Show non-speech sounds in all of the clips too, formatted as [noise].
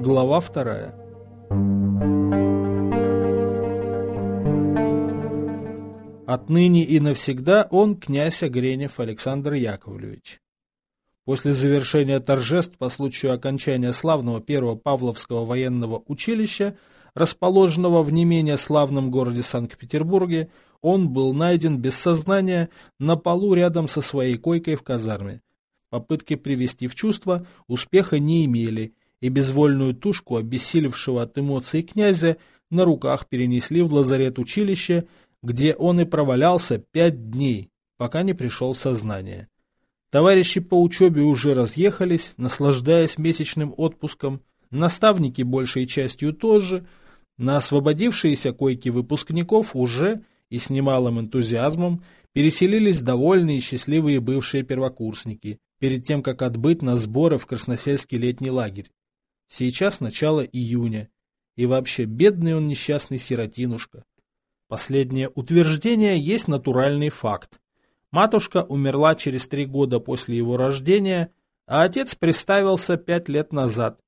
Глава вторая. Отныне и навсегда он князь Огренев Александр Яковлевич. После завершения торжеств по случаю окончания славного первого Павловского военного училища, расположенного в не менее славном городе Санкт-Петербурге, он был найден без сознания на полу рядом со своей койкой в казарме. Попытки привести в чувство успеха не имели, и безвольную тушку обессилевшего от эмоций князя на руках перенесли в лазарет училища, где он и провалялся пять дней, пока не пришел в сознание. Товарищи по учебе уже разъехались, наслаждаясь месячным отпуском, наставники большей частью тоже, на освободившиеся койки выпускников уже и с немалым энтузиазмом переселились довольные и счастливые бывшие первокурсники, перед тем, как отбыть на сборы в Красносельский летний лагерь. Сейчас начало июня, и вообще бедный он несчастный сиротинушка. Последнее утверждение есть натуральный факт. Матушка умерла через три года после его рождения, а отец приставился пять лет назад.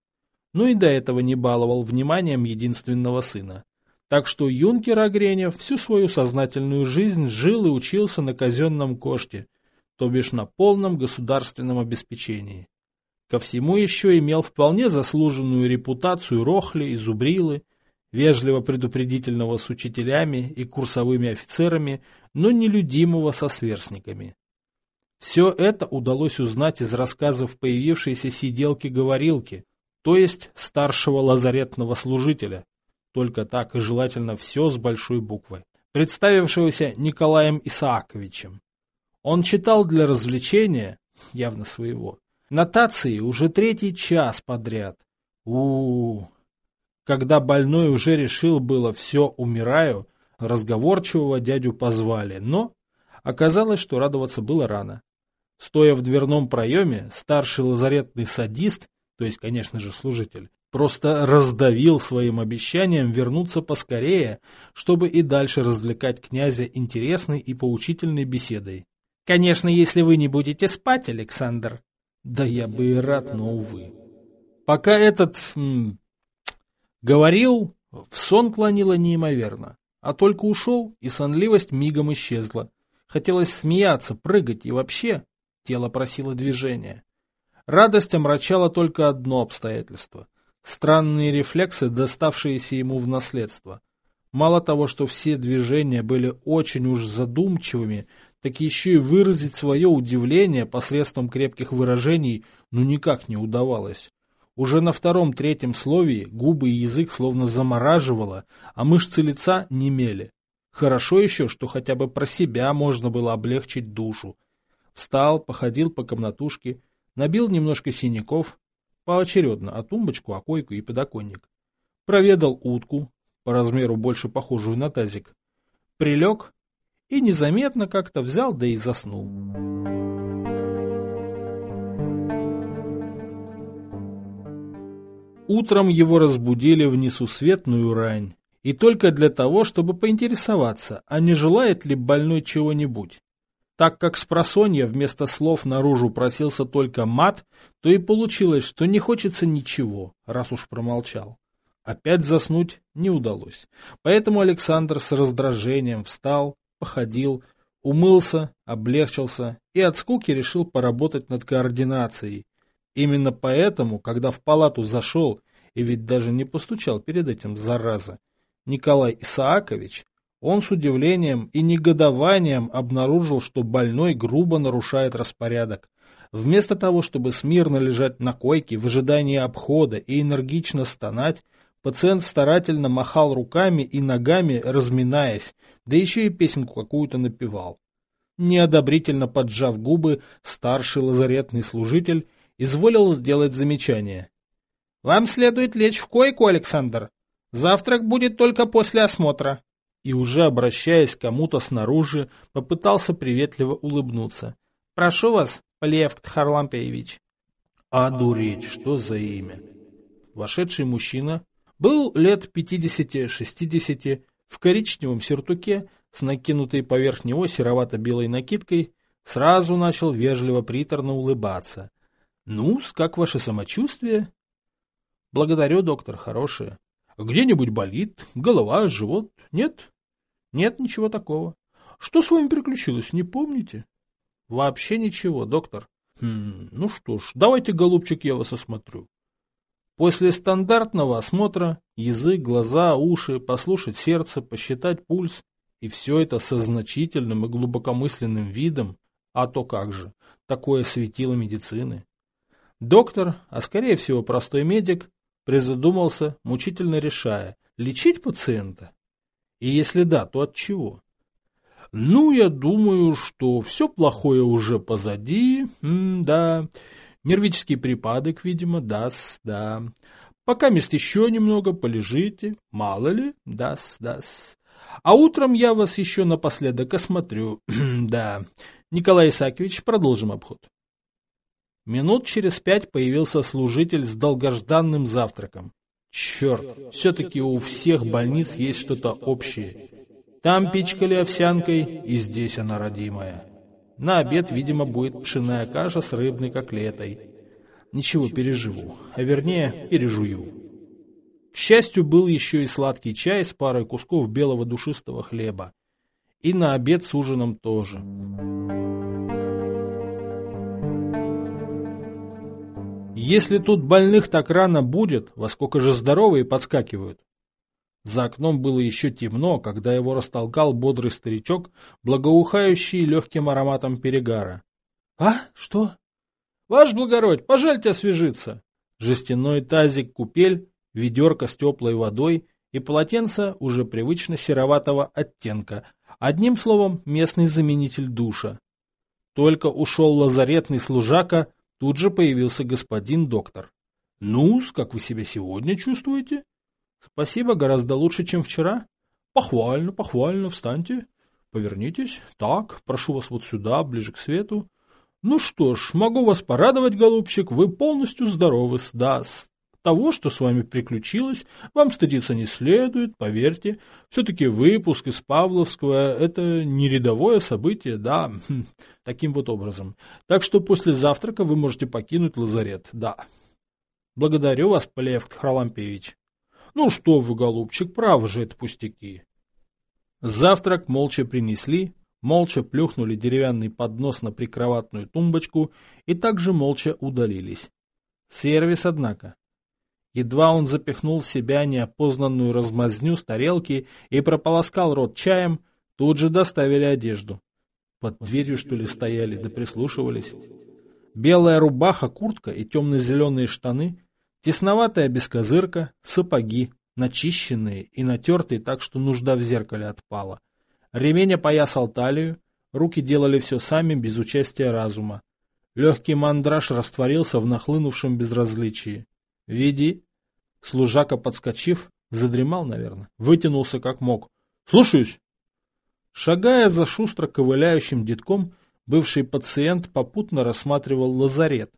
Ну и до этого не баловал вниманием единственного сына. Так что юнкер Огренев всю свою сознательную жизнь жил и учился на казенном коште, то бишь на полном государственном обеспечении. Ко всему еще имел вполне заслуженную репутацию Рохли и Зубрилы, вежливо предупредительного с учителями и курсовыми офицерами, но нелюдимого со сверстниками. Все это удалось узнать из рассказов появившейся сиделки-говорилки, то есть старшего лазаретного служителя, только так и желательно все с большой буквы, представившегося Николаем Исааковичем. Он читал для развлечения, явно своего, нотации уже третий час подряд. у у, -у. Когда больной уже решил было «все, умираю», разговорчивого дядю позвали, но оказалось, что радоваться было рано. Стоя в дверном проеме, старший лазаретный садист, то есть, конечно же, служитель, просто раздавил своим обещанием вернуться поскорее, чтобы и дальше развлекать князя интересной и поучительной беседой. «Конечно, если вы не будете спать, Александр». «Да я бы и рад, но, увы». Пока этот Говорил, в сон клонило неимоверно, а только ушел, и сонливость мигом исчезла. Хотелось смеяться, прыгать и вообще тело просило движения. Радость омрачала только одно обстоятельство — странные рефлексы, доставшиеся ему в наследство. Мало того, что все движения были очень уж задумчивыми, так еще и выразить свое удивление посредством крепких выражений ну никак не удавалось. Уже на втором-третьем слове губы и язык словно замораживало, а мышцы лица немели. Хорошо еще, что хотя бы про себя можно было облегчить душу. Встал, походил по комнатушке, набил немножко синяков, поочередно, а тумбочку, а койку и подоконник. Проведал утку, по размеру больше похожую на тазик. Прилег и незаметно как-то взял, да и заснул. Утром его разбудили в несусветную рань. И только для того, чтобы поинтересоваться, а не желает ли больной чего-нибудь. Так как с просонья вместо слов наружу просился только мат, то и получилось, что не хочется ничего, раз уж промолчал. Опять заснуть не удалось. Поэтому Александр с раздражением встал, походил, умылся, облегчился и от скуки решил поработать над координацией, Именно поэтому, когда в палату зашел, и ведь даже не постучал перед этим, зараза, Николай Исаакович, он с удивлением и негодованием обнаружил, что больной грубо нарушает распорядок. Вместо того, чтобы смирно лежать на койке в ожидании обхода и энергично стонать, пациент старательно махал руками и ногами, разминаясь, да еще и песенку какую-то напевал. Неодобрительно поджав губы, старший лазаретный служитель изволил сделать замечание. «Вам следует лечь в койку, Александр. Завтрак будет только после осмотра». И уже обращаясь к кому-то снаружи, попытался приветливо улыбнуться. «Прошу вас, Полиевкт Харлампеевич». А дуреть, что за имя? Вошедший мужчина был лет 50-60, в коричневом сюртуке, с накинутой поверх него серовато-белой накидкой, сразу начал вежливо приторно улыбаться – ну как ваше самочувствие? Благодарю, доктор, хорошие. Где-нибудь болит? Голова, живот? Нет? Нет ничего такого. Что с вами приключилось, не помните? Вообще ничего, доктор. Хм, ну что ж, давайте, голубчик, я вас осмотрю. После стандартного осмотра язык, глаза, уши, послушать сердце, посчитать пульс, и все это со значительным и глубокомысленным видом, а то как же, такое светило медицины. Доктор, а скорее всего простой медик, призадумался, мучительно решая, лечить пациента? И если да, то от чего? Ну, я думаю, что все плохое уже позади, М да, нервический припадок, видимо, даст, да. Пока мест еще немного полежите, мало ли, даст, даст. А утром я вас еще напоследок осмотрю. [clears throat] да. Николай Исаакович, продолжим обход. Минут через пять появился служитель с долгожданным завтраком. Черт, все-таки у всех больниц есть что-то общее. Там пичкали овсянкой, и здесь она родимая. На обед, видимо, будет пшеная каша с рыбной котлетой. Ничего, переживу. А вернее, пережую. К счастью, был еще и сладкий чай с парой кусков белого душистого хлеба. И на обед с ужином тоже. Если тут больных так рано будет, во сколько же здоровые подскакивают? За окном было еще темно, когда его растолкал бодрый старичок, благоухающий легким ароматом перегара. — А? Что? — Ваш благородь, пожальте освежиться. Жестяной тазик-купель ведерко с теплой водой и полотенце уже привычно сероватого оттенка, одним словом, местный заменитель душа. Только ушел лазаретный служака, тут же появился господин доктор. ну как вы себя сегодня чувствуете?» «Спасибо, гораздо лучше, чем вчера». «Похвально, похвально, встаньте, повернитесь. Так, прошу вас вот сюда, ближе к свету». «Ну что ж, могу вас порадовать, голубчик, вы полностью здоровы, да, того, что с вами приключилось, вам стыдиться не следует, поверьте. Все-таки выпуск из Павловского – это не рядовое событие, да, хм, таким вот образом. Так что после завтрака вы можете покинуть лазарет, да. Благодарю вас, Полеев Халампевич. Ну что вы, голубчик, право же это пустяки. Завтрак молча принесли, молча плюхнули деревянный поднос на прикроватную тумбочку и также молча удалились. Сервис, однако. Едва он запихнул в себя неопознанную размазню с тарелки и прополоскал рот чаем, тут же доставили одежду. Под дверью, что ли, стояли, да прислушивались. Белая рубаха, куртка и темно-зеленые штаны, тесноватая бескозырка, сапоги, начищенные и натертые так, что нужда в зеркале отпала. Ремень опоясал талию, руки делали все сами, без участия разума. Легкий мандраж растворился в нахлынувшем безразличии. «Веди». Служака, подскочив, задремал, наверное, вытянулся как мог. «Слушаюсь». Шагая за шустро ковыляющим детком, бывший пациент попутно рассматривал лазарет.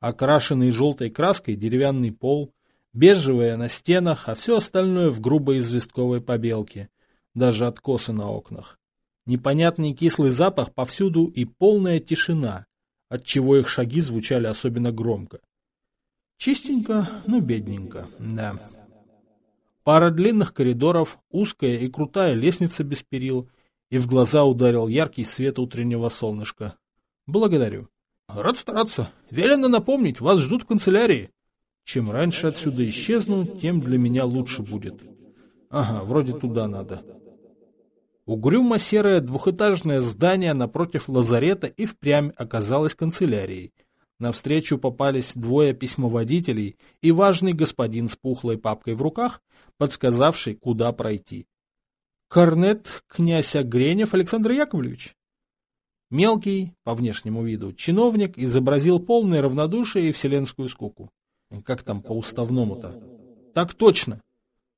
Окрашенный желтой краской деревянный пол, бежевая на стенах, а все остальное в грубой известковой побелке, даже откосы на окнах. Непонятный кислый запах повсюду и полная тишина, отчего их шаги звучали особенно громко. Чистенько, но бедненько, да. Пара длинных коридоров, узкая и крутая лестница без перил, и в глаза ударил яркий свет утреннего солнышка. Благодарю. Рад стараться. Велено напомнить, вас ждут в канцелярии. Чем раньше отсюда исчезну, тем для меня лучше будет. Ага, вроде туда надо. Угрюмо-серое двухэтажное здание напротив лазарета и впрямь оказалось канцелярией — Навстречу попались двое письмоводителей и важный господин с пухлой папкой в руках, подсказавший, куда пройти. Корнет князь Огренев Александр Яковлевич. Мелкий, по внешнему виду, чиновник изобразил полное равнодушие и вселенскую скуку. Как там по уставному-то? Так точно.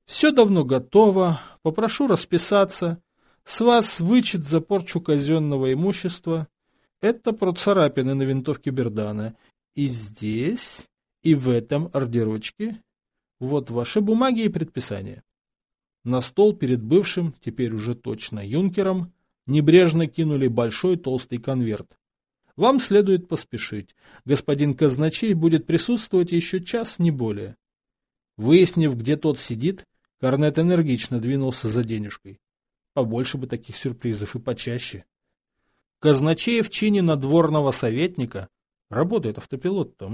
Все давно готово, попрошу расписаться. С вас вычет за порчу казенного имущества, это про царапины на винтовке Бердана. И здесь, и в этом ордерочке. Вот ваши бумаги и предписания. На стол перед бывшим, теперь уже точно юнкером, небрежно кинули большой толстый конверт. Вам следует поспешить. Господин казначей будет присутствовать еще час, не более. Выяснив, где тот сидит, Корнет энергично двинулся за денежкой. Побольше бы таких сюрпризов и почаще. Казначеев в чине надворного советника. Работает автопилот-то.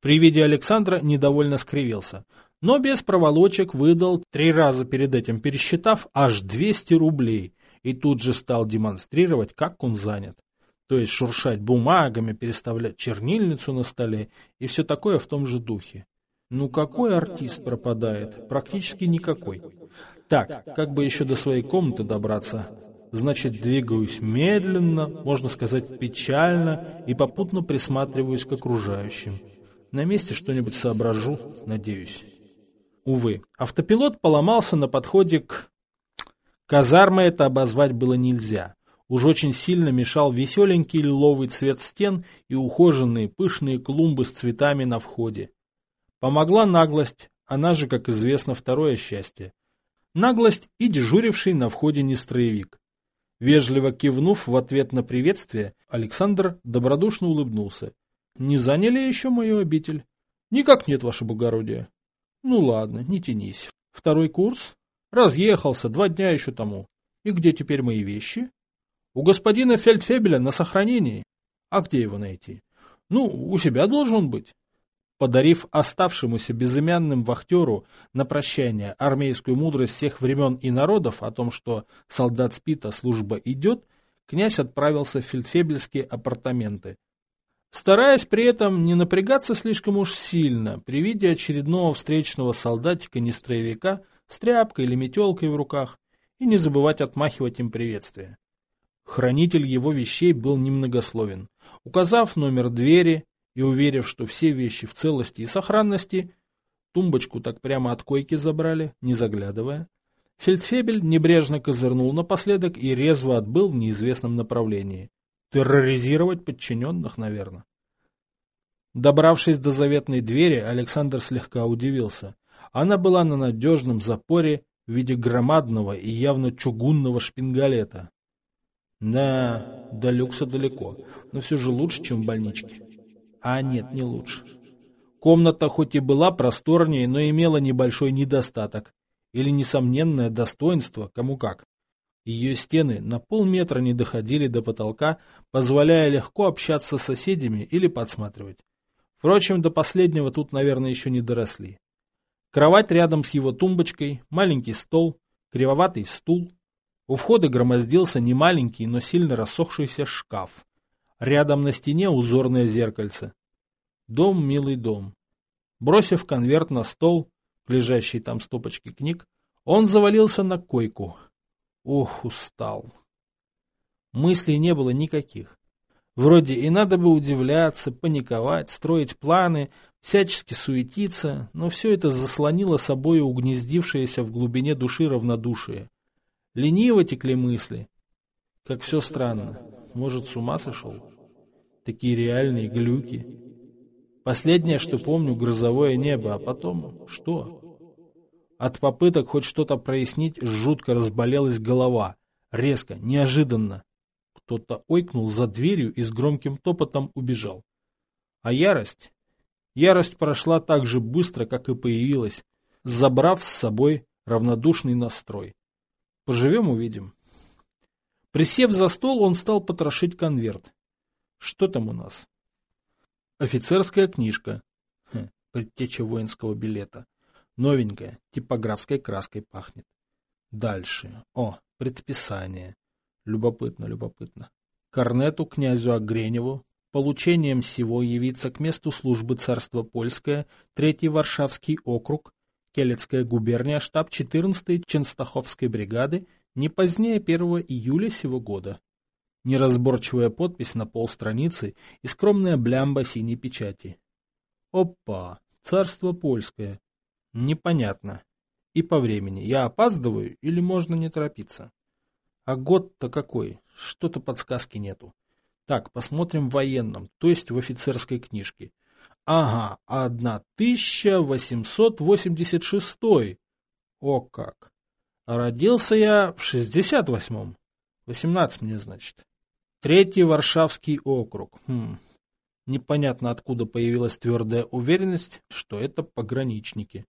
При виде Александра недовольно скривился, но без проволочек выдал, три раза перед этим пересчитав, аж 200 рублей, и тут же стал демонстрировать, как он занят. То есть шуршать бумагами, переставлять чернильницу на столе и все такое в том же духе. Ну какой артист пропадает? Практически никакой. Так, как бы еще до своей комнаты добраться? Значит, двигаюсь медленно, можно сказать печально, и попутно присматриваюсь к окружающим. На месте что-нибудь соображу, надеюсь. Увы, автопилот поломался на подходе к... Казармой это обозвать было нельзя. Уж очень сильно мешал веселенький лиловый цвет стен и ухоженные пышные клумбы с цветами на входе. Помогла наглость, она же, как известно, второе счастье. Наглость и дежуривший на входе нестроевик. Вежливо кивнув в ответ на приветствие, Александр добродушно улыбнулся. Не заняли еще мою обитель? Никак нет, ваше благородие. Ну ладно, не тянись. Второй курс? Разъехался, два дня еще тому. И где теперь мои вещи? У господина Фельдфебеля на сохранении. А где его найти? Ну, у себя должен быть. Подарив оставшемуся безымянным вахтеру на прощание армейскую мудрость всех времен и народов о том, что солдат спит, а служба идет, князь отправился в фельдфебельские апартаменты, стараясь при этом не напрягаться слишком уж сильно при виде очередного встречного солдатика-нестроевика с тряпкой или метелкой в руках и не забывать отмахивать им приветствие. Хранитель его вещей был немногословен. Указав номер двери и уверив, что все вещи в целости и сохранности, тумбочку так прямо от койки забрали, не заглядывая, Фельдфебель небрежно козырнул напоследок и резво отбыл в неизвестном направлении. Терроризировать подчиненных, наверное. Добравшись до заветной двери, Александр слегка удивился. Она была на надежном запоре в виде громадного и явно чугунного шпингалета. Да, до люкса далеко, но все же лучше, чем в больничке. А нет, не лучше. Комната хоть и была просторнее, но имела небольшой недостаток. Или несомненное достоинство, кому как. Ее стены на полметра не доходили до потолка, позволяя легко общаться с соседями или подсматривать. Впрочем, до последнего тут, наверное, еще не доросли. Кровать рядом с его тумбочкой, маленький стол, кривоватый стул. У входа громоздился немаленький, но сильно рассохшийся шкаф. Рядом на стене узорное зеркальце. Дом, милый дом. Бросив конверт на стол, лежащий там стопочки книг, он завалился на койку, Ох, устал. Мыслей не было никаких. Вроде и надо бы удивляться, паниковать, строить планы, всячески суетиться, но все это заслонило собой угнездившееся в глубине души равнодушие. Лениво текли мысли. Как все странно. Может, с ума сошел? Такие реальные глюки. Последнее, что помню, грозовое небо, а потом что? От попыток хоть что-то прояснить жутко разболелась голова. Резко, неожиданно. Кто-то ойкнул за дверью и с громким топотом убежал. А ярость? Ярость прошла так же быстро, как и появилась, забрав с собой равнодушный настрой. Поживем — увидим. Присев за стол, он стал потрошить конверт. Что там у нас? Офицерская книжка. Хм, предтеча воинского билета. Новенькая, типографской краской пахнет. Дальше. О, предписание. Любопытно, любопытно. Корнету князю Огреневу получением всего явиться к месту службы царства польское, Третий Варшавский округ, Келецкая губерния, штаб 14-й Ченстаховской бригады не позднее 1 июля сего года. Неразборчивая подпись на полстраницы и скромная блямба синей печати. Опа, царство польское, Непонятно. И по времени. Я опаздываю или можно не торопиться? А год-то какой? Что-то подсказки нету. Так, посмотрим в военном, то есть в офицерской книжке. Ага, 1886. О как! родился я в 68-м. 18 мне, значит. Третий Варшавский округ. Хм. Непонятно, откуда появилась твердая уверенность, что это пограничники.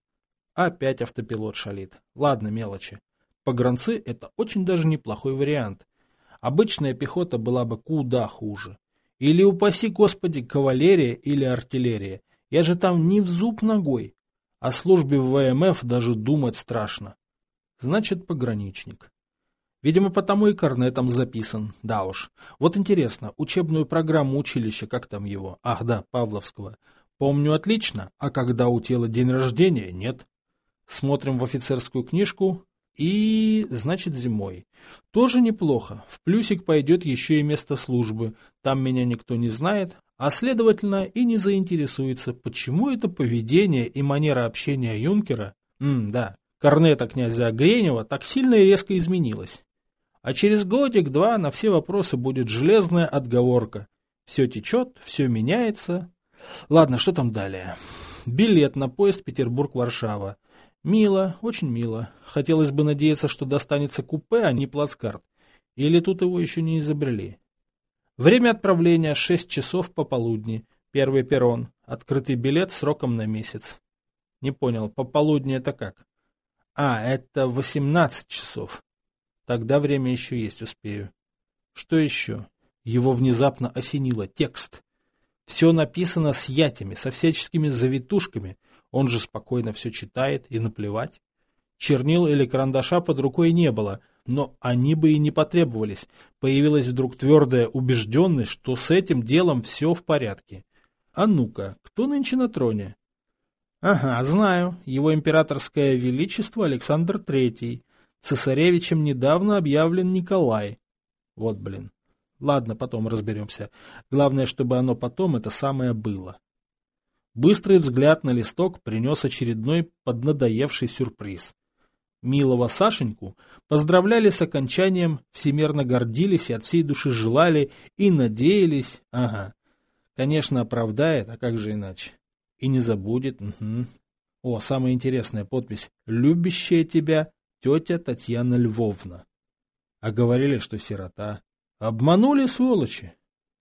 Опять автопилот шалит. Ладно, мелочи. Погранцы — это очень даже неплохой вариант. Обычная пехота была бы куда хуже. Или, упаси господи, кавалерия или артиллерия. Я же там не в зуб ногой. О службе в ВМФ даже думать страшно. Значит, пограничник. Видимо, потому и корнетом записан. Да уж. Вот интересно, учебную программу училища, как там его? Ах да, Павловского. Помню отлично, а когда у тела день рождения, нет. Смотрим в офицерскую книжку, и, значит, зимой. Тоже неплохо. В плюсик пойдет еще и место службы. Там меня никто не знает, а следовательно и не заинтересуется, почему это поведение и манера общения юнкера, м да, корнета князя Гренева, так сильно и резко изменилось. А через годик-два на все вопросы будет железная отговорка. Все течет, все меняется. Ладно, что там далее? Билет на поезд Петербург-Варшава. Мило, очень мило. Хотелось бы надеяться, что достанется купе, а не плацкарт. Или тут его еще не изобрели. Время отправления 6 часов пополудни. Первый перрон. Открытый билет сроком на месяц. Не понял, пополудни это как? А, это 18 часов. Тогда время еще есть, успею. Что еще? Его внезапно осенило. Текст. Все написано с ятями, со всяческими завитушками — он же спокойно все читает и наплевать. Чернил или карандаша под рукой не было, но они бы и не потребовались. Появилась вдруг твердая убежденность, что с этим делом все в порядке. А ну-ка, кто нынче на троне? Ага, знаю. Его императорское величество Александр Третий. Цесаревичем недавно объявлен Николай. Вот блин. Ладно, потом разберемся. Главное, чтобы оно потом это самое было. Быстрый взгляд на листок принес очередной поднадоевший сюрприз. Милого Сашеньку поздравляли с окончанием, всемерно гордились и от всей души желали и надеялись, ага. Конечно, оправдает, а как же иначе? И не забудет, угу. О, самая интересная подпись. «Любящая тебя тетя Татьяна Львовна». А говорили, что сирота. Обманули, сволочи.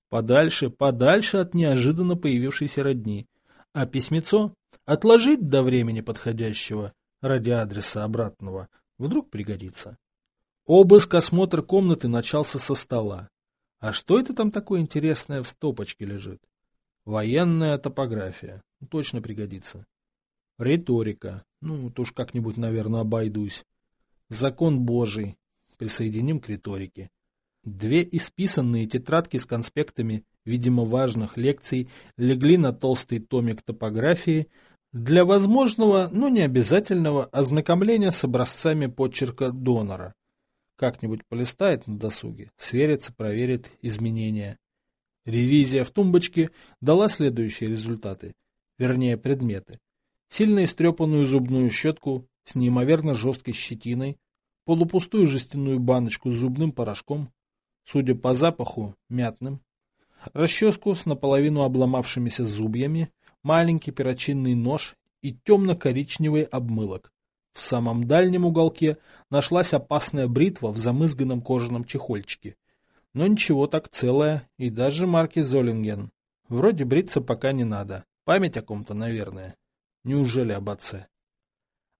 Подальше, подальше от неожиданно появившейся родни. А письмецо отложить до времени подходящего ради адреса обратного вдруг пригодится. Обыск, осмотр комнаты начался со стола. А что это там такое интересное в стопочке лежит? Военная топография. Точно пригодится. Риторика. Ну, то уж как-нибудь, наверное, обойдусь. Закон Божий. Присоединим к риторике. Две исписанные тетрадки с конспектами видимо важных лекций, легли на толстый томик топографии для возможного, но не обязательного ознакомления с образцами почерка донора. Как-нибудь полистает на досуге, сверится, проверит изменения. Ревизия в тумбочке дала следующие результаты, вернее предметы. Сильно истрепанную зубную щетку с неимоверно жесткой щетиной, полупустую жестяную баночку с зубным порошком, судя по запаху, мятным, расческу с наполовину обломавшимися зубьями, маленький перочинный нож и темно-коричневый обмылок. В самом дальнем уголке нашлась опасная бритва в замызганном кожаном чехольчике. Но ничего так целое, и даже марки Золинген. Вроде бриться пока не надо. Память о ком-то, наверное. Неужели об отце?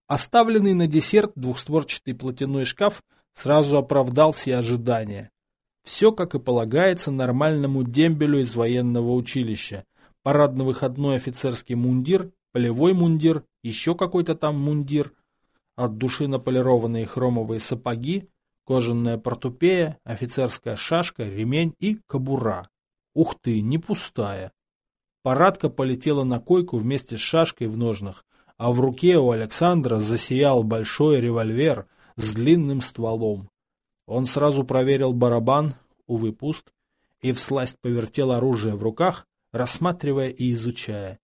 Оставленный на десерт двухстворчатый платяной шкаф сразу оправдал все ожидания. Все, как и полагается, нормальному дембелю из военного училища. Парадно-выходной офицерский мундир, полевой мундир, еще какой-то там мундир, от души наполированные хромовые сапоги, кожаная портупея, офицерская шашка, ремень и кобура. Ух ты, не пустая. Парадка полетела на койку вместе с шашкой в ножнах, а в руке у Александра засиял большой револьвер с длинным стволом. Он сразу проверил барабан, увы, пуст, и всласть повертел оружие в руках, рассматривая и изучая.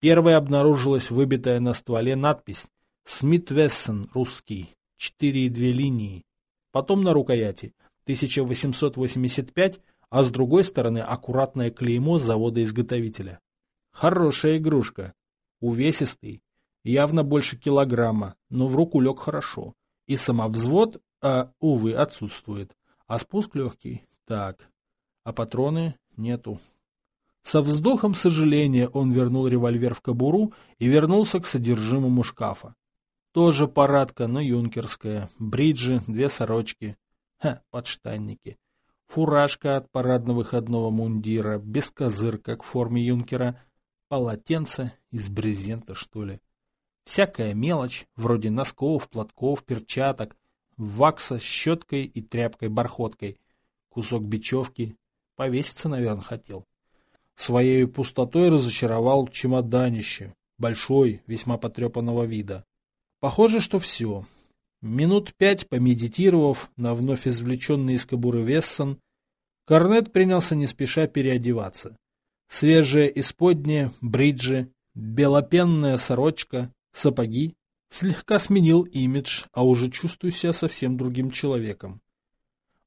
Первой обнаружилась выбитая на стволе надпись «Смит Вессон, русский, четыре и две линии». Потом на рукояти 1885, а с другой стороны аккуратное клеймо завода-изготовителя. Хорошая игрушка. Увесистый, явно больше килограмма, но в руку лег хорошо. И самовзвод а, увы, отсутствует. А спуск легкий. Так. А патроны нету. Со вздохом сожаления он вернул револьвер в кобуру и вернулся к содержимому шкафа. Тоже парадка, но юнкерская. Бриджи, две сорочки. Ха, подштанники. Фуражка от парадно-выходного мундира, без козыр, как в форме юнкера. Полотенце из брезента, что ли. Всякая мелочь, вроде носков, платков, перчаток, вакса с щеткой и тряпкой-бархоткой, кусок бечевки. Повеситься, наверное, хотел. Своей пустотой разочаровал чемоданище, большой, весьма потрепанного вида. Похоже, что все. Минут пять помедитировав на вновь извлеченный из кобуры Вессон, Корнет принялся не спеша переодеваться. Свежая исподняя, бриджи, белопенная сорочка, сапоги. Слегка сменил имидж, а уже чувствую себя совсем другим человеком.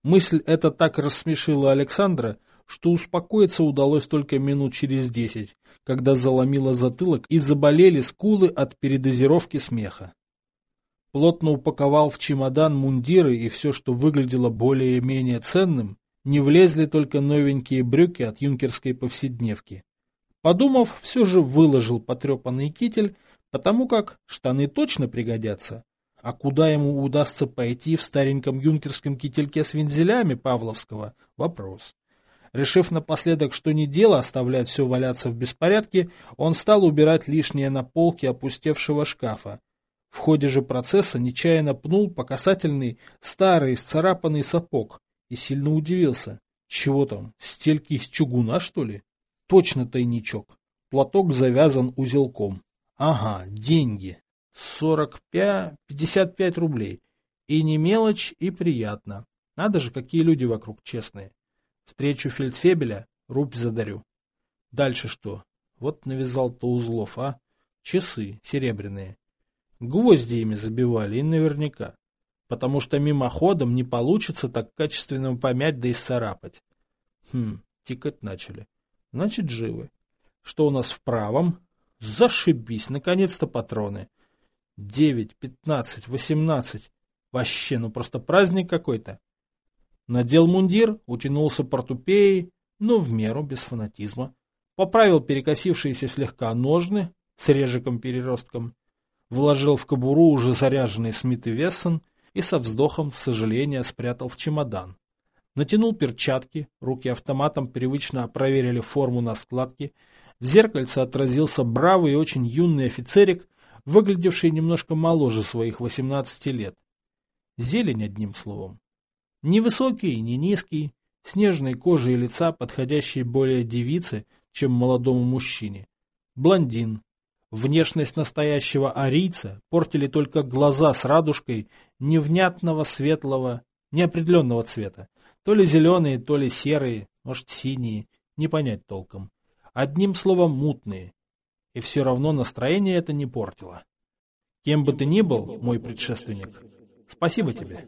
Мысль эта так рассмешила Александра, что успокоиться удалось только минут через десять, когда заломило затылок и заболели скулы от передозировки смеха. Плотно упаковал в чемодан мундиры и все, что выглядело более-менее ценным, не влезли только новенькие брюки от юнкерской повседневки. Подумав, все же выложил потрепанный китель, потому как штаны точно пригодятся. А куда ему удастся пойти в стареньком юнкерском кительке с вензелями Павловского – вопрос. Решив напоследок, что не дело оставлять все валяться в беспорядке, он стал убирать лишнее на полке опустевшего шкафа. В ходе же процесса нечаянно пнул по касательный старый сцарапанный сапог и сильно удивился. Чего там, стельки из чугуна, что ли? Точно тайничок. Платок завязан узелком. Ага, деньги. Сорок пять, пятьдесят пять рублей. И не мелочь, и приятно. Надо же, какие люди вокруг честные. Встречу фельдфебеля, рубь задарю. Дальше что? Вот навязал-то узлов, а? Часы серебряные. Гвозди ими забивали, и наверняка. Потому что мимоходом не получится так качественно помять да и сцарапать. Хм, тикать начали. Значит, живы. Что у нас в правом? Зашибись, наконец-то патроны. Девять, пятнадцать, восемнадцать. Вообще, ну просто праздник какой-то. Надел мундир, утянулся портупеей, но в меру, без фанатизма. Поправил перекосившиеся слегка ножны с режиком-переростком. Вложил в кобуру уже заряженный Смит и Вессон и со вздохом сожаления спрятал в чемодан. Натянул перчатки, руки автоматом привычно проверили форму на складке. В зеркальце отразился бравый и очень юный офицерик, выглядевший немножко моложе своих 18 лет. Зелень, одним словом. Ни высокий, ни низкий, снежной кожей лица, подходящей более девице, чем молодому мужчине. Блондин. Внешность настоящего арийца портили только глаза с радужкой невнятного светлого, неопределенного цвета. То ли зеленые, то ли серые, может синие, не понять толком. Одним словом, мутные. И все равно настроение это не портило. Кем бы ты ни был, мой предшественник, спасибо тебе.